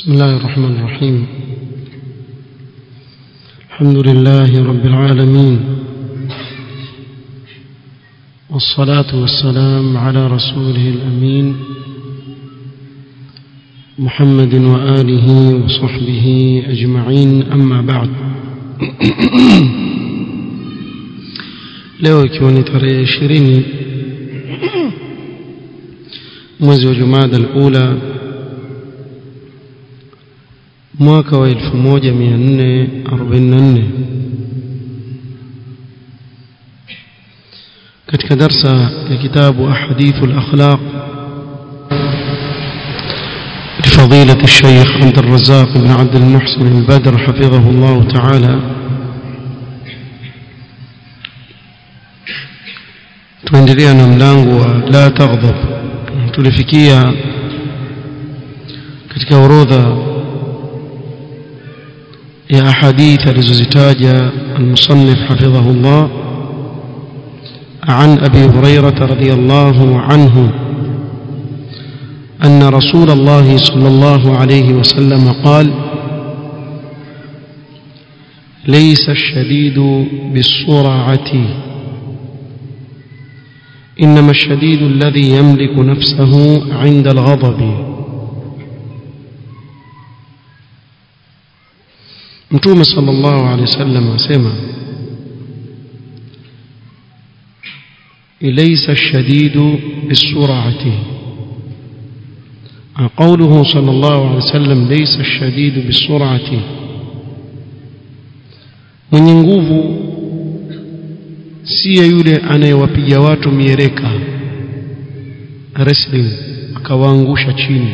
بسم الله الرحمن الرحيم. الحمد لله رب العالمين. والصلاة والسلام على رسوله الأمين. محمد وآله وصحبه أجمعين. أما بعد. leo ikiwa ni tarehe ishirini mwezi alula mwaka wa 1444 katika darasa ya kitabu ahadithu أحاديث الأخلاق لفضيلة الشيخ عبد الرزاق بن عبد المحسن البدر حفظه الله تعالى تندرينا ملانغوا لا تغضب تلفكيا كتك وروذا ya ahadith alizozitaja المصنف حفظه الله عن أبي هريرة رضي الله عنه أن رسول الله صلى الله عليه وسلم قال ليس الشديد بالسرعة إنما الشديد الذي يملك نفسه عند الغضب. متوم صلى الله عليه وسلم سمع ليس الشديد بالسرعة قوله صلى الله عليه وسلم ليس الشديد بالسرعة mwenye nguvu siye yule anayewapiga watu miereka wrestling akawaangusha chini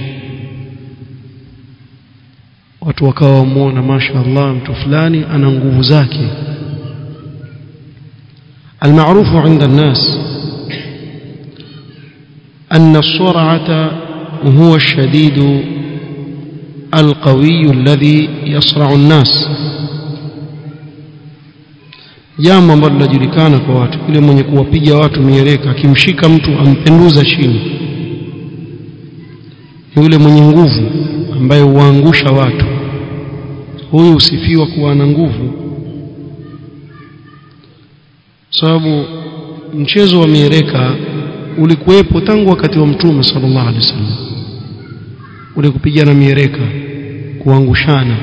watu wakawa wamuona mashaallah mtu fulani ana nguvu zake المعروف عند الناس أن السرعة هو الشديد القوي الذي يصرع الناس jambo ambalo linajulikana kwa watu yule mwenye kuwapiga watu miereka akimshika mtu ampenduza chini yule mwenye nguvu ambaye huangusha watu huyu husifiwa kuwa na nguvu. Sababu mchezo wa miereka ulikuwepo tangu wakati wa mtume sallallahu alaihi wasallam. Ule kupigana miereka kuangushana.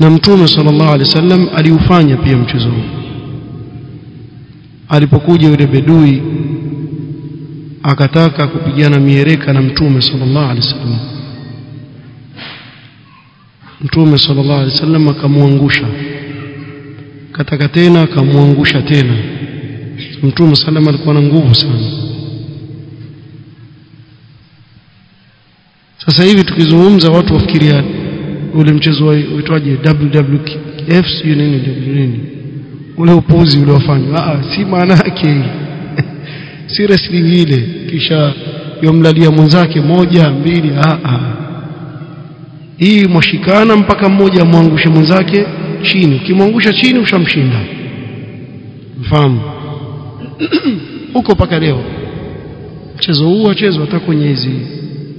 Na mtume sallallahu alaihi wasallam aliufanya pia mchezo huu. Alipokuja yule bedui akataka kupigana miereka na mtume sallallahu alaihi wasallam mtume sallallahu alaihi wasallam akamwangusha. Kataka tena akamwangusha tena. Mtume sallam alikuwa na nguvu sana. Sasa hivi tukizungumza watu wafikiria ule mchezo uitwaje WWF nini nini. Ule upuzi ule wafanywa ah si maana yake. Si wrestling ile. Kisha yomlalia mwenzake moja mbili ah ah hii mwashikana mpaka mmoja amwangushe mwenzake chini. Ukimwangusha chini ushamshinda. Mfahamu? Huko mpaka leo. Mchezo huu wachezwa hata kwenye hizi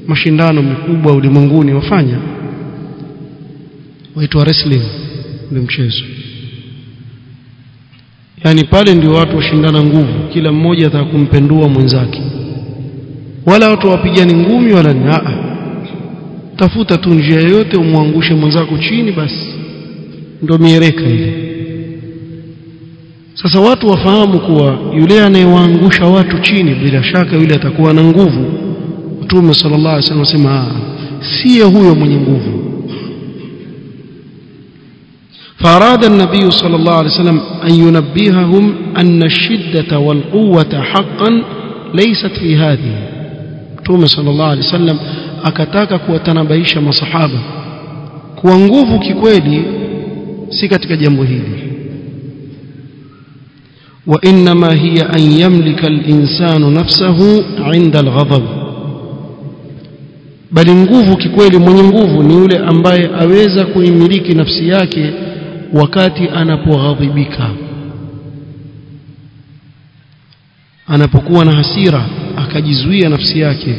mashindano makubwa ulimwenguni wafanya. Waitwa wrestling ule mchezo. Yani pale ndio watu washindana nguvu. Kila mmoja ataka kumpendua mwenzake. Wala watu wapigani ngumi wala ni tafuta tu njia yoyote umwangushe mwenzako chini basi ndio miereka ile sasa watu wafahamu kuwa yule anayewaangusha watu chini bila shaka yule atakuwa na nguvu Mtume sallallahu alaihi wasallam asema siye huyo mwenye nguvu فأراد النبي صلى الله عليه وسلم أن ينبههم أن الشدة والقوة حقا ليست في هذه Mtume صلى الله عليه وسلم akataka kuwatanabaisha masahaba kuwa nguvu kikweli si katika jambo hili وإنما هي أن يملك الإنسان نفسه عند الغضب bali nguvu kikweli mwenye nguvu ni yule ambaye aweza kuimiliki nafsi yake wakati anapoghadhibika anapokuwa na hasira akajizuia nafsi yake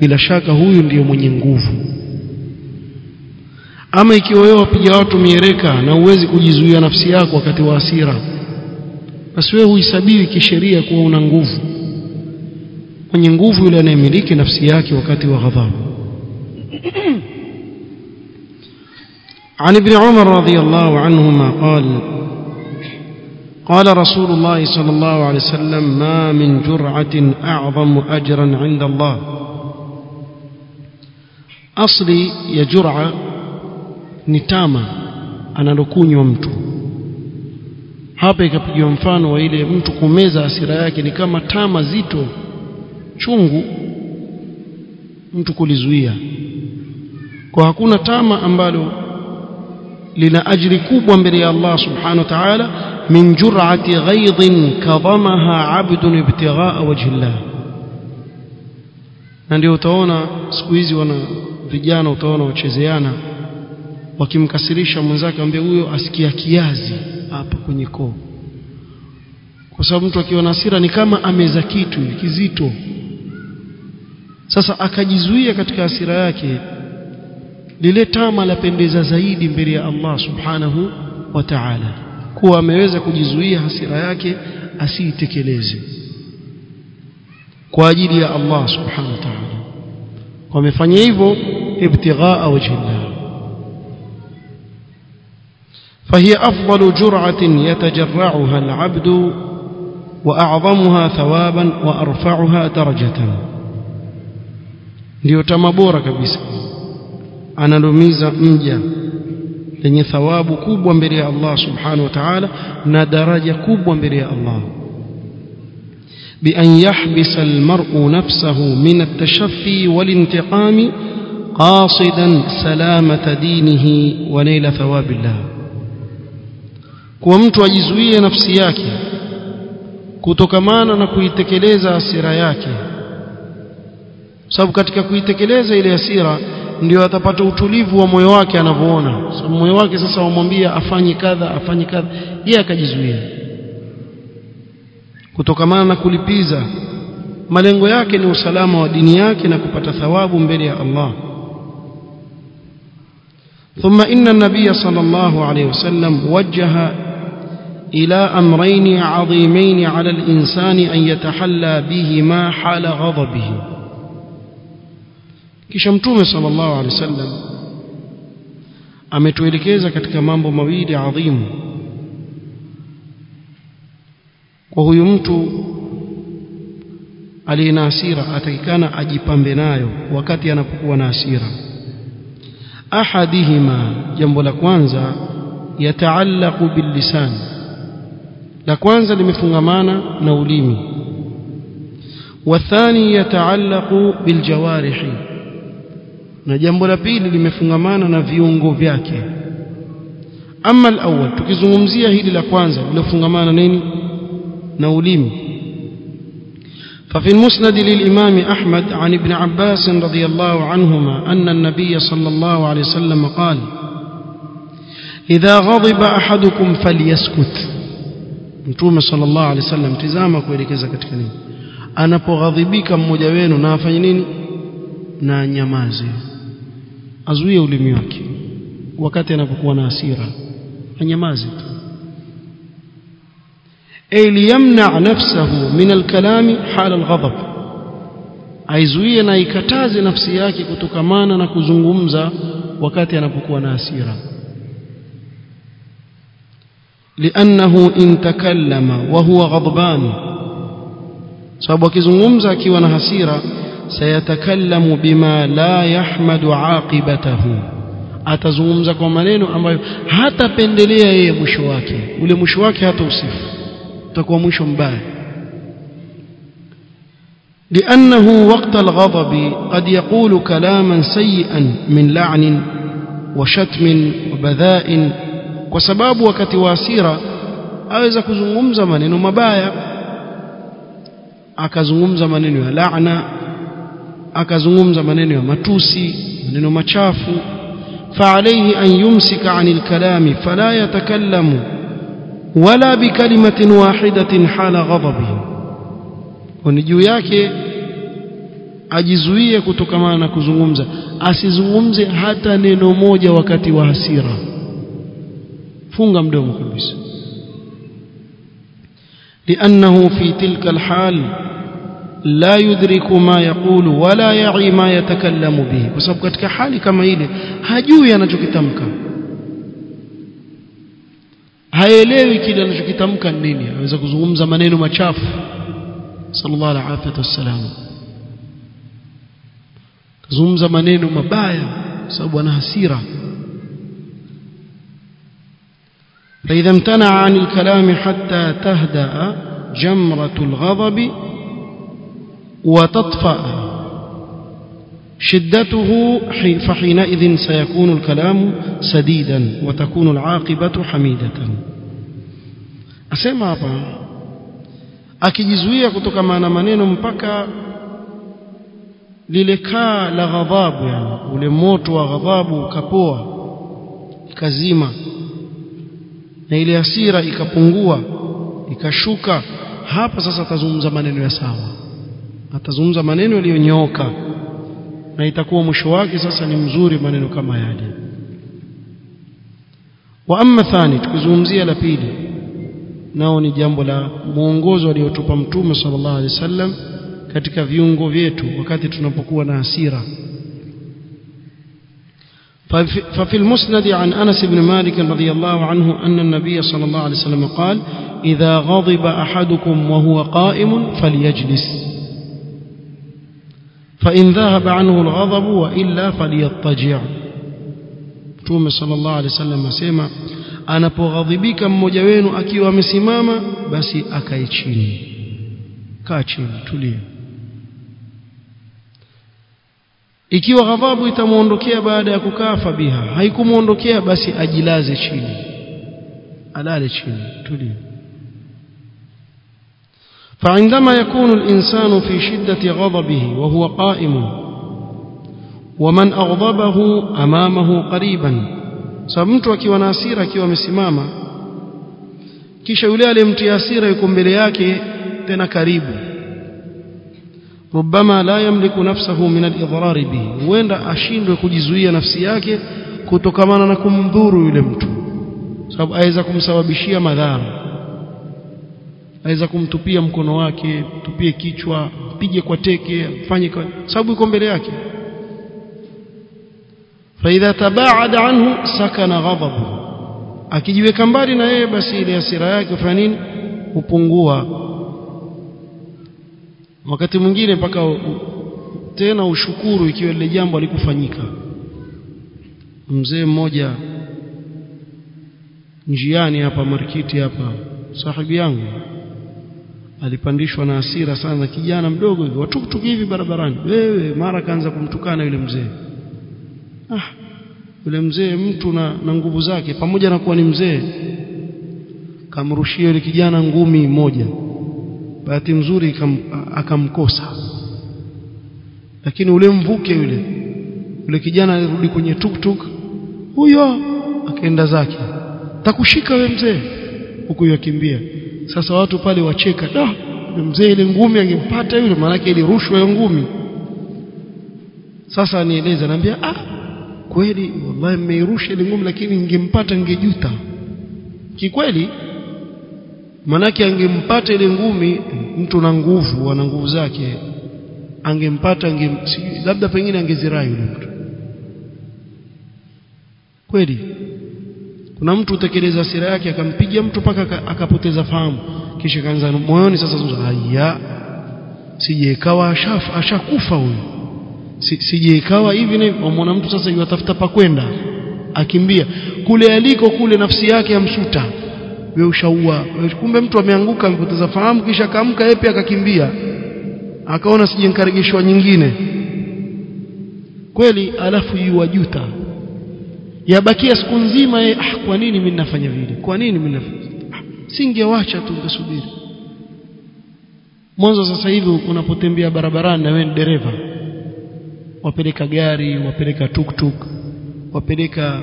bila shaka huyu ndiyo mwenye nguvu ama ikiwa wewe wapiga watu miereka na uwezi kujizuia nafsi yako wakati wa hasira basi wewe huhesabiwi kisheria kuwa una nguvu mwenye nguvu yule anayemiliki nafsi yake wakati wa ghadhabu عن ابن عمر رضي الله عنهما قال قال رسول الله صلى الله عليه وسلم ما من جرعة أعظم أجرا عند الله asli ya jur'a ni tama analokunywa mtu. Hapa ikapigiwa mfano wa ile mtu kumeza asira yake ni kama tama zito chungu mtu kulizuia. Kwa hakuna tama ambalo lina ajri kubwa mbele ya Allah subhanahu wa ta'ala min jur'ati ghaidhin kadhamaha 'abdun ibtigha'a wajhi Allah na ndio utaona siku hizi wana vijana utaona wachezeana wakimkasirisha mwenzake ambaye huyo asikia kiazi hapa kwenye koo. Kwa sababu mtu akiwa na hasira ni kama ameza kitu kizito. Sasa akajizuia katika hasira yake lile tama la pendeza zaidi mbele ya Allah subhanahu wa ta'ala kuwa ameweza kujizuia hasira yake asiitekeleze kwa ajili ya Allah subhanahu wa ta'ala wamefanya hivyo ibtighaa wajhillah فهي أفضل جرعة يتجرعها العبد وأعظمها ثوابا وأرفعها درجة. ليتم بورك بس أنا لميز مجا لأن ثواب كوب برياء الله سبحانه وتعالى ندرج كوب برياء الله. بأن يحبس المرء نفسه من التشفي والانتقام قاصدا سلامة دينه ونيل ثواب الله kuwa mtu ajizuie nafsi yake kutokamana na kuitekeleza hasira yake sababu katika kuitekeleza ile hasira ndio atapata utulivu wa moyo wake anavyoona sababu moyo wake sasa wamwambia afanye kadha afanye kadha yeye akajizuia Kutokamana na kulipiza malengo yake ni usalama wa dini yake na kupata thawabu mbele ya Allah ثم إن النبي صلى الله عليه وسلم وجه إلى أمرين عظيمين على الإنسان أن يتحلى بهما حال غضبه kisha mtume sallallahu alaihi wasallam ametuelekeza katika mambo mawili adhimu kwa huyu mtu aliye na hasira atakikana ajipambe nayo wakati anapokuwa na hasira. Ahadihima jambo la kwanza yataallaqu billisan. La kwanza limefungamana na ulimi. Wathani yataallaqu biljawarihi. Na jambo la pili limefungamana na viungo vyake. Ama alawwal tukizungumzia hili la kwanza lilofungamana nini na ulimi ففي المسند للإمام أحمد عن ابن عباس رضي الله عنهما أن النبي صلى الله عليه وسلم قال إذا غضب أحدكم فليسكت mtume sallallahu alaihi wasallam tizama kuelekeza katika nini anapoghadhibika mmoja wenu na afanye nini na nyamaze azuie ulimi wake wakati anapokuwa na hasira anyamaze tu ay liyamna nafsahu min alkalami hala alghadab aizuie na ikataze nafsi yake kutokamana na kuzungumza wakati anapokuwa na hasira لأنه إن تكلم وهو غضبان sababu akizungumza akiwa na hasira sayatakallamu bima la yahmadu aqibatahu atazungumza kwa maneno ambayo hatapendelea yeye mwisho wake ule mwisho wake hata usifu utakuwa mwisho mbaya لأنه وقت الغضب قد يقول كلاما سيئا من لعن وشتم وبذاء وسباب وقت واسيرة aweza kuzungumza maneno mabaya akazungumza maneno ya laana akazungumza maneno ya matusi maneno machafu فعليه أن يمسك عن الكلام فلا يتكلم ولا بكلمة واحدة حال غضبه ونجو yake ajizuie kutokamana na kuzungumza asizungumze hata neno moja wakati wa hasira funga mdomo kabisa لأنه في تلك الحال لا يدرك ما يقول ولا يعي ما يتكلم به بسبب katika hali kama ile hajui anachokitamka Haelewi kile anachokitamka nini anaweza kuzungumza maneno machafu sallallahu alaihi wasallam kuzungumza maneno mabaya sababu ana hasira فإذا امتنع عن الكلام حتى تهدأ جمرة الغضب وتطفأ شدته فحينئذ سيكون الكلام سديدا وتكون العاقبة حميدة أسمع hapa akijizuia kutokana na maneno mpaka lile kaa la ghadhabu yani ule moto wa ghadhabu ukapoa ikazima na ile hasira ikapungua ikashuka hapa sasa atazungumza maneno ya sawa atazungumza maneno yaliyonyooka na itakuwa mwisho wake sasa ni mzuri maneno kama yale wa amma thani tukizungumzia la pili nao ni jambo la mwongozo aliotupa mtume sallallahu alaihi wasallam katika viungo vyetu wakati tunapokuwa na hasira ففي المسند عن أنس بن مالك رضي الله عنه أن النبي صلى الله عليه وسلم قال إذا غضب أحدكم وهو قائم فليجلس فإن ذهب عنه الغضب وإلا فليضطجع Mtume sallallahu alaihi wasallam asema anapoghadhibika mmoja wenu akiwa amesimama basi akae chini kaa chini tulia ikiwa ghadhabu itamuondokea baada ya kukaa fabiha haikumuondokea basi ajilaze chini alale chini tulia فعندما يكون الإنسان في شدة غضبه وهو قائم ومن أغضبه أمامه قريبا سمت akiwa na hasira akiwa amesimama kisha yule aliyemtia hasira yuko mbele yake tena karibu ربما لا يملك نفسه من الإضرار به huenda ashindwe kujizuia nafsi yake kutokamana na kumdhuru yule mtu sababu aweza kumsababishia madhara aweza kumtupia mkono wake tupie kichwa pige kwa teke mfanye kwa sababu iko mbele yake. Faidha tabaada anhu sakana ghadabu. Akijiweka mbali na yeye basi ile hasira yake fanya nini? Hupungua. Wakati mwingine mpaka tena ushukuru ikiwa lile jambo alikufanyika mzee mmoja njiani hapa markiti hapa sahibi yangu alipandishwa na hasira sana na kijana mdogo hivi watuktuk hivi barabarani. Wewe mara kaanza kumtukana yule mzee. Ah yule mzee mtu na, na nguvu zake pamoja na kuwa ni mzee kamrushia yule kijana ngumi moja. Bahati nzuri akamkosa. Lakini ule mvuke yule yule kijana alirudi kwenye tuktuk. Huyo akaenda zake. Takushika we mzee huku yakimbia sasa watu pale wacheka da mzee ile ngumi angempata yule maanake ilirushwa ya ngumi. Sasa nieleza naambia ah kweli wallahi mmeirusha ile ngumi lakini ningempata ningejuta. Kikweli manake angempata ile ngumi mtu na nguvu ana nguvu zake. Angempata ange labda pengine angezirai yule mtu. Kweli kuna mtu utekeleza sira yake akampiga mtu paka akapoteza fahamu. Kisha kaanza moyoni sasa haya sije ikawa ashakufa huyu. Sije ikawa hivi na wamwona mtu sasa yuatafuta pa kwenda akimbia. Kule aliko kule nafsi yake amsuta wewe ushaua. Kumbe mtu ameanguka amepoteza fahamu kisha kaamka yeye pia akakimbia. Akaona sije nyingine. Kweli alafu yuwajuta yabakia siku nzima yeye ah kwa nini mimi nafanya vile? Kwa nini mimi nafanya ah, singewacha tu ngasubiri. Mwanzo sasa hivi unapotembea barabarani na wewe dereva. Wapeleka gari wapeleka tuktuk wapeleka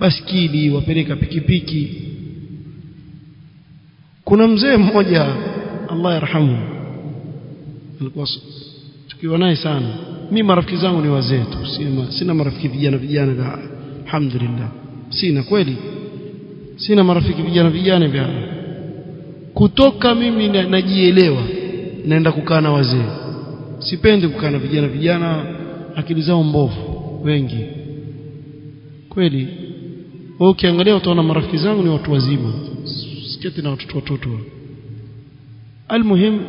baskili wapeleka pikipiki. Kuna mzee mmoja Allah yarhamu alikuwa tukiwa naye sana. Mimi marafiki zangu ni wazee tu sina, marafiki vijana vijana alhamdulillah. Sina kweli. Sina marafiki vijana vijana vya kutoka mimi na, najielewa naenda kukaa na wazee. Sipendi kukaa na vijana vijana akili zao mbovu wengi. Kweli wewe ukiangalia utaona marafiki zangu ni watu wazima. Siketi na watoto watoto. Almuhim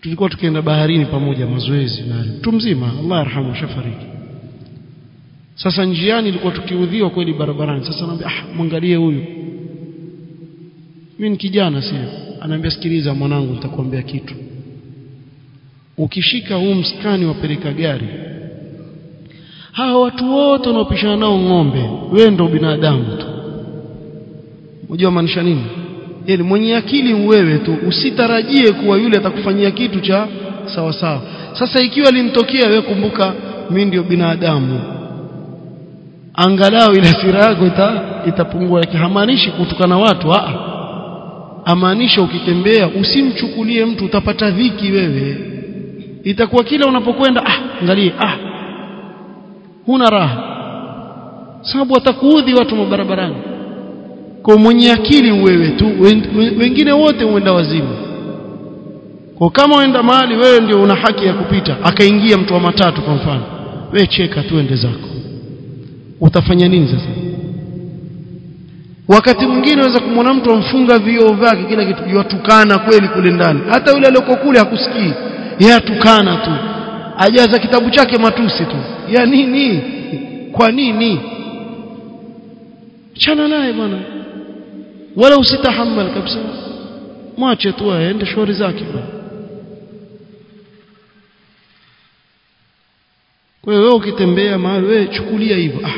tulikuwa tukienda baharini pamoja mazoezi na mtu mzima Allah yarhamu shafariki sasa njiani ilikuwa tukiudhiwa kweli barabarani. Sasa naambia ah mwangalie huyu. Mimi ni kijana sio anaambia sikiliza mwanangu nitakwambia kitu. Ukishika huu mskani wapeleka gari. Hawa watu wote wanaopishana nao ng'ombe wewe ndio binadamu tu. Unajua maanisha nini? Yani mwenye akili wewe tu. Usitarajie kuwa yule atakufanyia kitu cha sawa sawa sasa ikiwa limtokea wewe kumbuka mimi ndio binadamu angalau ile hasira yako ita, itapungua lakini hamaanishi kutukana watu a amaanisha ukitembea usimchukulie mtu utapata dhiki wewe. Itakuwa kila unapokwenda ah angalie ah. Huna raha. Sababu watakuudhi watu mabarabarani. Kwa mwenye akili wewe tu wengine wote huenda wazimu. Kwa kama uenda mahali wewe ndio una haki ya kupita akaingia mtu wa matatu kwa mfano. Wewe cheka tu ende zako utafanya nini sasa? Wakati mwingine unaweza kumwona mtu amfunga vioo vyake kila kitu yatukana kweli kule ndani. Hata yule aliyoko kule hakusikii. Yatukana tu. Ajaza kitabu chake matusi tu. Ya nini? Kwa nini? Chana naye bwana. Wala usitahamal kabisa. Mwache tu aende shughuli zake bwana kwa hiyo wewe ukitembea mahali wewe chukulia hivyo. Ah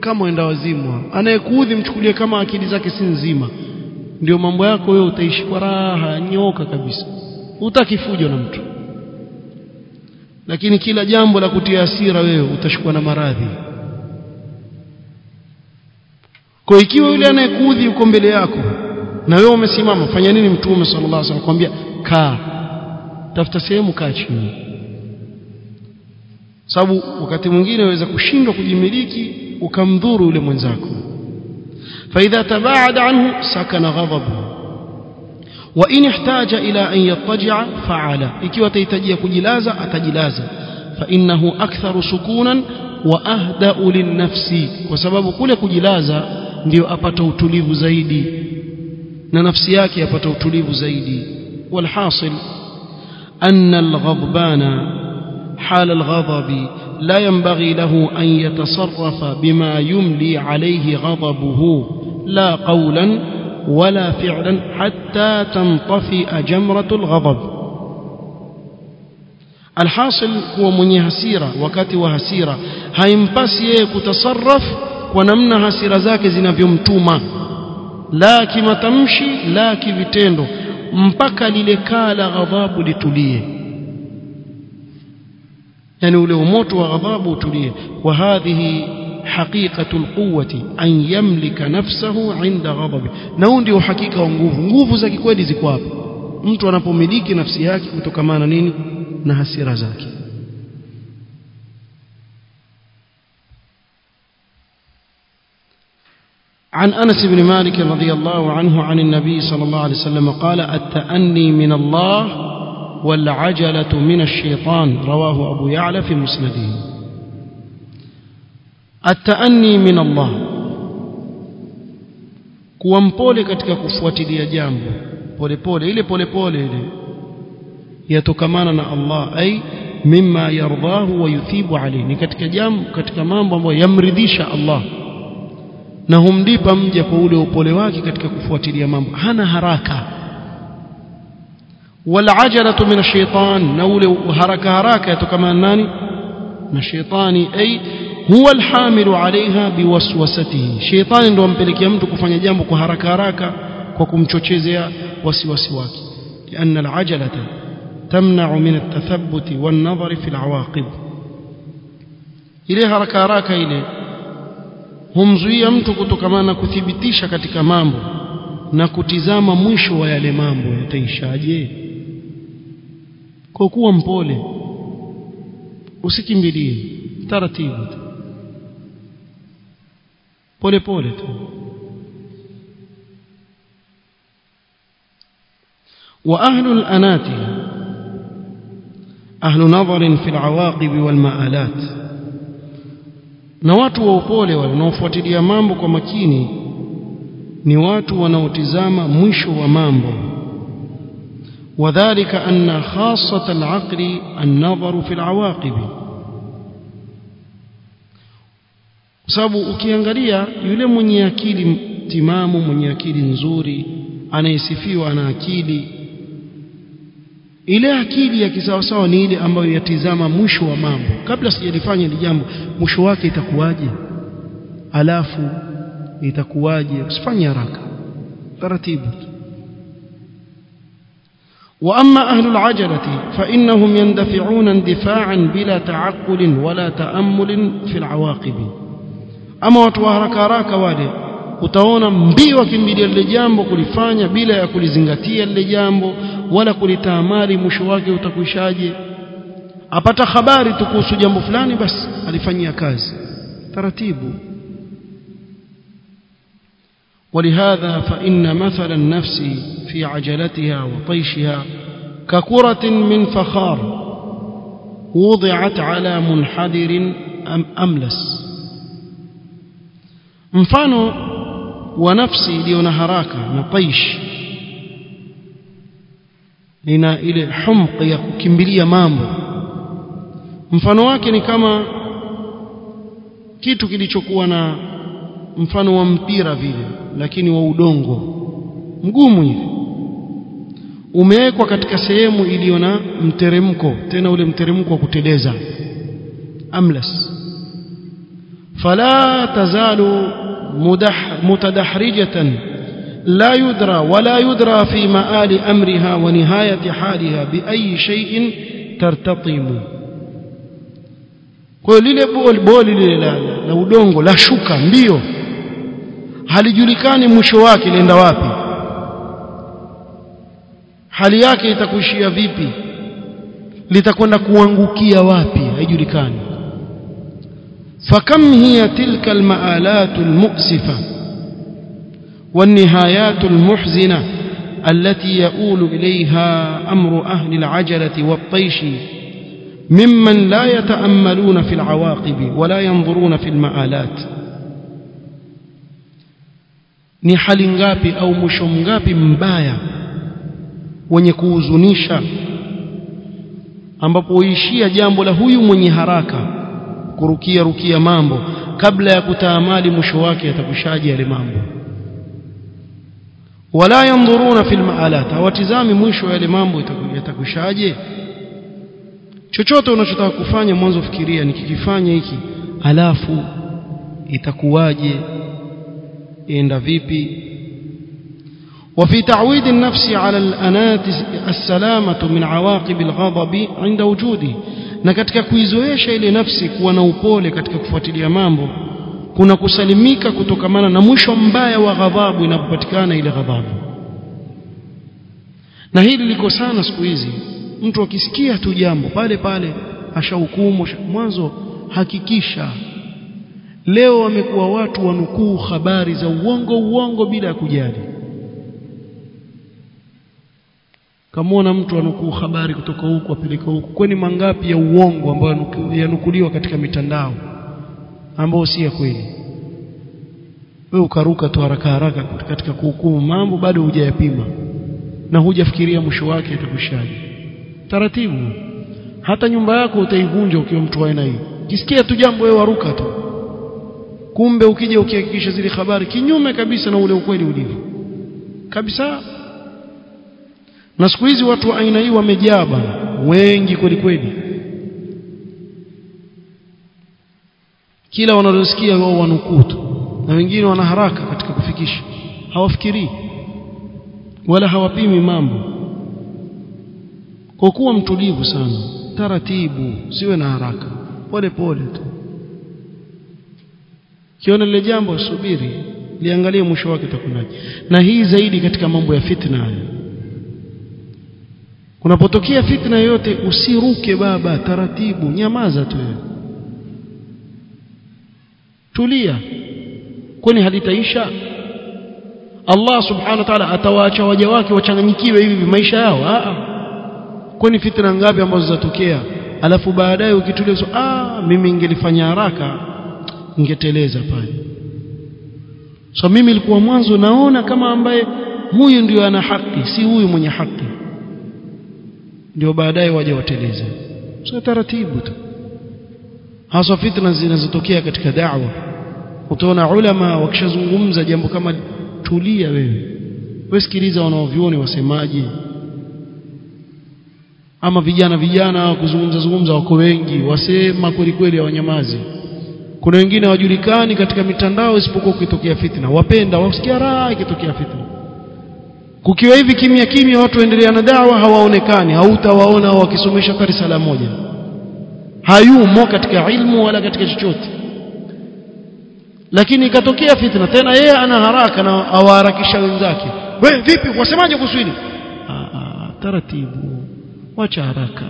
kama uenda wazimu anayekuudhi mchukulie kama akili zake si nzima. Ndio mambo yako wewe utaishi kwa raha nyoka kabisa. Utakifujo na mtu. Lakini kila jambo la kutia hasira wewe utashikwa na maradhi. Kwa ikiwa yule anayekuudhi yuko mbele yako na wewe umesimama fanya nini mtume sallallahu alaihi wasallam kwambia kaa tafuta sehemu kaa chini sababu wakati mwingine waweza kushindwa kujimiliki ukamdhuru yule mwenzako فإذا تباعد عنه سكن غضبه وإن احتاج إلى أن يضطجع فعل ikiwa tahitaji kujilaza atajilaza فإنه أكثر سكونا وأهدأ للنفس sababu kule kujilaza ndio apata utulivu zaidi na nafsi yake apata utulivu zaidi والحاصل أن الغضبان حال الغضب لا ينبغي له أن يتصرف بما يملي عليه غضبه لا قولا ولا فعلا حتى تنطفئ جمرة الغضب. الحاصل هو من يهسير وكاتي وهسير هايم باسيك تصرف ونمنع هسير ذاك زنا بيمتوما لا كما تمشي لا كي بتندو mpaka lile kala ghadhabu litulie yani ule umoto wa ghadhabu utulie wa hadhihi حقيقة القوة أن يملك نفسه عند غضبه na huu ndio uhakika wa nguvu nguvu za kikweli ziko hapa mtu anapomiliki nafsi yake kutokamana nini na hasira zake عن أنس بن مالك رضي الله عنه عن النبي صلى الله عليه وسلم قال التأني من الله والعجلة من الشيطان رواه أبو يعلى في مسنده. التأني من الله. كوان بولي كتك كفوتي دي جامب بولي بولي إلي بولي بولي إلي يتكماننا الله أي مما يرضاه ويثيب عليه نكتك جامب كتك مامب ويمرديش الله na humlipa mja kwa ule upole wake katika kufuatilia mambo. Hana هراكا والعجلة من الشيطان. نول هرك هراك كما ناني. من الشيطان أي هو الحامل عليها بوسوسته. شيطان ndo ampeleke mtu kufanya jambo kwa haraka haraka kwa kumchochezea wasiwasi wake لأن العجلة تمنع من التثبت والنظر في العواقب. إليها ركا راكا إليه هم زوية متكت كما نكثبتيش كتك نكتزام مشوى لمامو يتيشا kwa kuwa mpole usikimbilie taratibu tu pole pole tu وأهل الأنات أهل نظر في العواقب والمآلات na watu wa upole wale wanaofuatilia mambo kwa makini ni watu wanaotizama mwisho wa mambo وذلك أن خاصة العقل النظر في العواقب sababu ukiangalia yule mwenye akili timamu mwenye akili nzuri anayesifiwa ana akili ile akili ya kisawasawa ni ile ambayo yatizama mwisho wa mambo kabla sijalifanya hili jambo mwisho wake itakuwaje alafu itakuwaje usifanye haraka taratibu واما اهل العجله فانهم يندفعون اندفاعا بلا تعقل ولا تامل في العواقب اما watu wa haraka haraka wale utaona mbio wakimbilia lile jambo kulifanya bila ya kulizingatia lile jambo wala kulitaamali mwisho wake utakwishaje apata habari tu kuhusu jambo fulani basi alifanyia kazi taratibu ولهذا فإن مثل النفس في عجلتها وطيشها ككرة من فخار وضعت على منحدر أم أملس. مفانو ونفسي لنهراك نطيش. لنا إلى حمق كمبلية مامو مفانو واكي كما كيتو كيلي mfano wa mpira vile lakini wa udongo mgumu hivi umewekwa katika sehemu iliyo na mteremko tena ule mteremko wa kuteleza amlas فلا تزال مدح متدحرجة لا يدرى ولا يدرى في مآل أمرها ونهاية حالها بأي شيء ترتطم kwa lile boli boli lile la, la udongo la shuka mbio halijulikani mwisho wake lienda wapi? Hali yake itakuishia vipi? Litakwenda kuangukia wapi? Haijulikani. فكم هي تلك المآلات المؤسفة والنهايات المحزنة التي يؤول إليها أمر أهل العجلة والطيش ممن لا يتأملون في العواقب ولا ينظرون في المآلات ni hali ngapi au mwisho mngapi mbaya wenye kuhuzunisha ambapo huishia jambo la huyu mwenye haraka kurukia rukia mambo kabla ya kutaamali mwisho wake atakushaje yale mambo? Wala yanzuruna fil maalat hawatizami mwisho yale mambo yatakushaje? Chochote unachotaka kufanya mwanzo fikiria nikikifanya hiki alafu itakuwaje enda vipi وفي تعويد النفس على الأنات السلامة من عواقب الغضب عند وجوده na katika kuizoesha ile nafsi kuwa na upole katika kufuatilia mambo kuna kusalimika kutokamana na mwisho mbaya wa ghadhabu inapopatikana ile ghadhabu na hili liko sana siku hizi mtu akisikia tu jambo pale pale ashahukumu mwanzo hakikisha leo wamekuwa watu wanukuu habari za uongo uongo bila kujali. Kamwona mtu anukuu habari kutoka huku apeleka huku. Kwani mangapi ya uongo ambayo yanukuliwa katika mitandao ambao si ya kweli? Wewe ukaruka tu haraka haraka katika kuhukumu mambo bado hujayapima na hujafikiria mwisho wake itakushaje taratibu. Hata nyumba yako utaivunja ukiwa mtu aina hii. Kisikia tu jambo wewe waruka tu kumbe ukija ukihakikisha zile habari kinyume kabisa na ule ukweli ulivyo. Kabisa? Na siku hizi watu wa aina hii wamejaba wengi kweli kweli. Kila wanalosikia wao wanukutu na wengine wana haraka katika kufikisha. Hawafikirii wala hawapimi mambo. Kwa kuwa mtulivu sana. Taratibu. Siwe na haraka. Pole pole tu kiona lile jambo subiri liangalie mwisho wake utakunaje na hii zaidi katika mambo ya fitna haya kunapotokea fitna yoyote usiruke baba taratibu nyamaza tu. Tulia. Kwani halitaisha? Allah subhanahu wa ta'ala atawaacha waja wake wachanganyikiwe hivi maisha yao? A kwani fitna ngapi ambazo zatokea alafu baadaye ukitulia so, ah mimi ningelifanya haraka ningeteleza pale. So mimi nilikuwa mwanzo naona kama ambaye huyu ndio ana haki si huyu mwenye haki. Ndio baadaye waje wateleze. So taratibu tu. Hasa fitna zinazotokea katika da'wa. Utaona ulama wakishazungumza jambo kama tulia wewe. Wewe sikiliza wanaovioni wasemaje. Ama vijana vijana kuzungumza zungumza wako wengi wasema kweli kweli hawanyamazi kuna wengine hawajulikani katika mitandao isipokuwa ukitokea fitna. Wapenda wasikia raha ikitokea fitna. Kukiwa hivi kimya kimya watu waendelea na dawa hawaonekani hautawaona wakisomesha hata risala moja. Hayumo katika ilmu wala katika chochote. Lakini ikatokea fitna tena yeye ana haraka na awaharakisha wenzake. We vipi wasemaje kuhusu hili? Taratibu. Wacha haraka.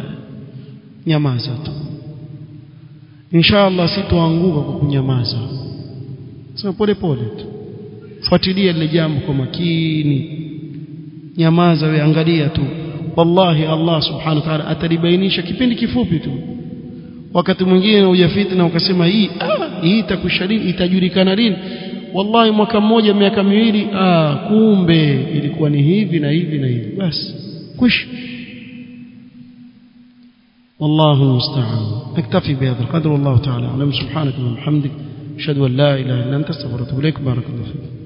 Nyamaza tu inshallah sitoanguka kwa kunyamaza. Sema pole pole tu. Fuatilia lile jambo kwa makini. Nyamaza we angalia tu. Wallahi Allah subhanahu wa ta'ala atalibainisha kipindi kifupi tu. Wakati mwingine ujafiti na ukasema hii ah, hii itakushalini itajulikana lini wallahi mwaka mmoja miaka miwili ah kumbe ilikuwa ni hivi na hivi na hivi. Basi kwisha والله المستعان. نكتفي بهذا القدر والله تعالى أعلم. سبحانك وبحمدك أشهد أن لا إله إلا أنت أستغفرك إليك. بارك الله فيك.